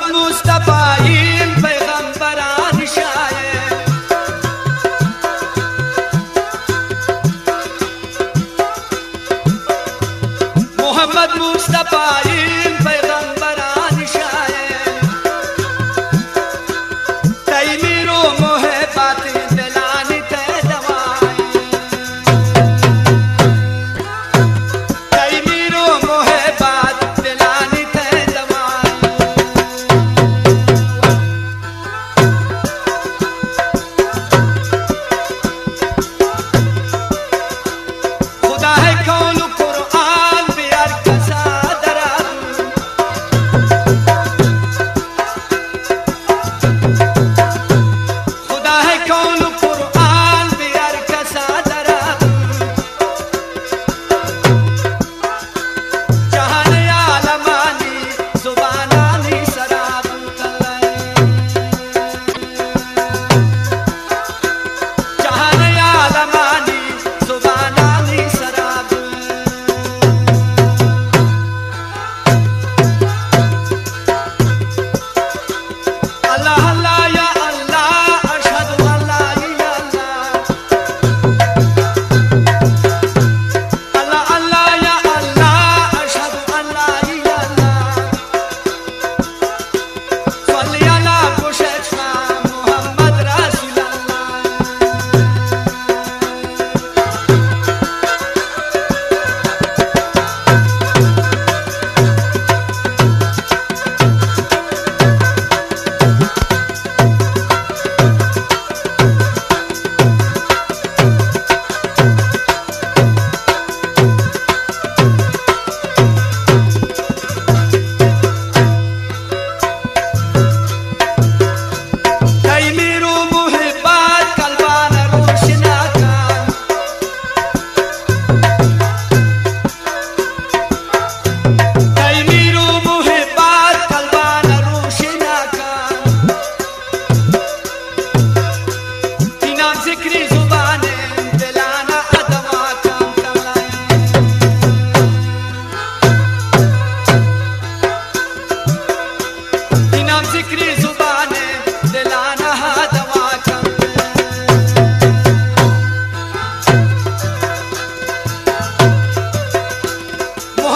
Mohammad मुस्तफ़ाइन पैगम्बरान Mohammad मुस्तफ़ाइन